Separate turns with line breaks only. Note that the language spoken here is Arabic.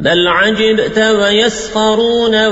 بل عجبت ويسخرون